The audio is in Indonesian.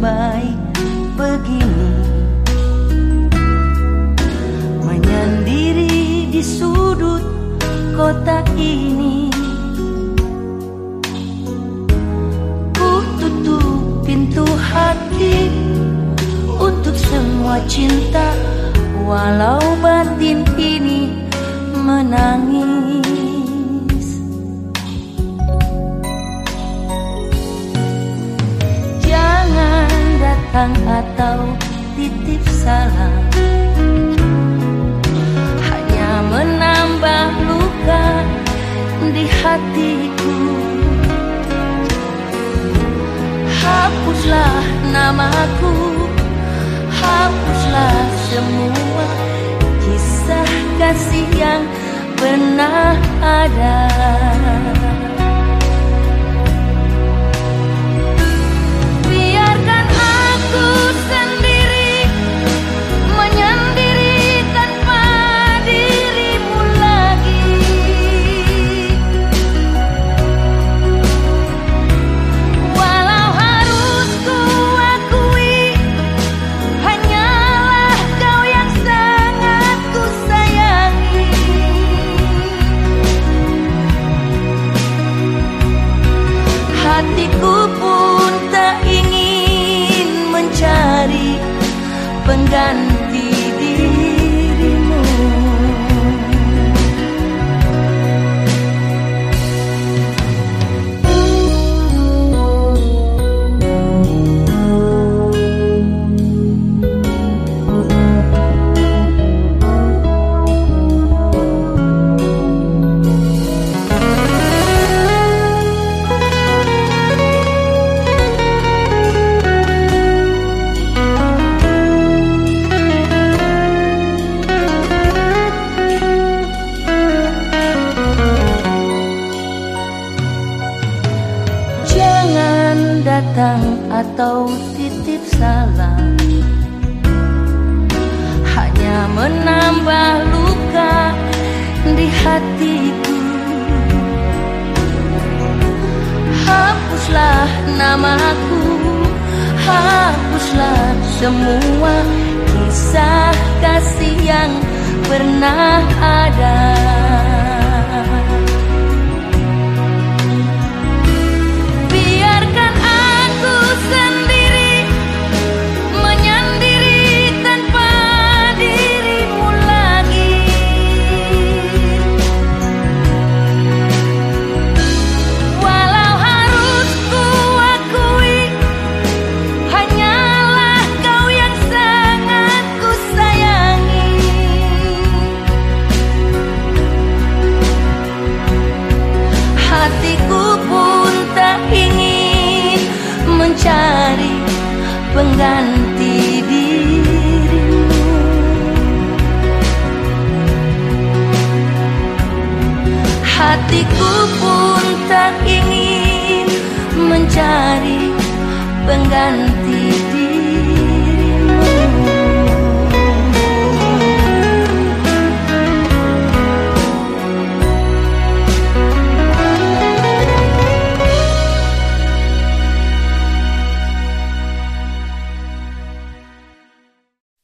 baik begini. Menyendiri di sudut kota ini. Ku tutup pintu hati Untuk semua cinta Walau batin ini menangis atau titip salam. Hanya menambah luka di hatiku. Hapuslah namaku Hapuslah semua kisah kasih yang pernah ada pengganti datang atau titip salam. Hanya menambah luka di hatiku. Hapuslah namaku Hapuslah semua kisah kasih yang pernah ada pengganti dirimu. Hatiku pun tak ingin mencari pengganti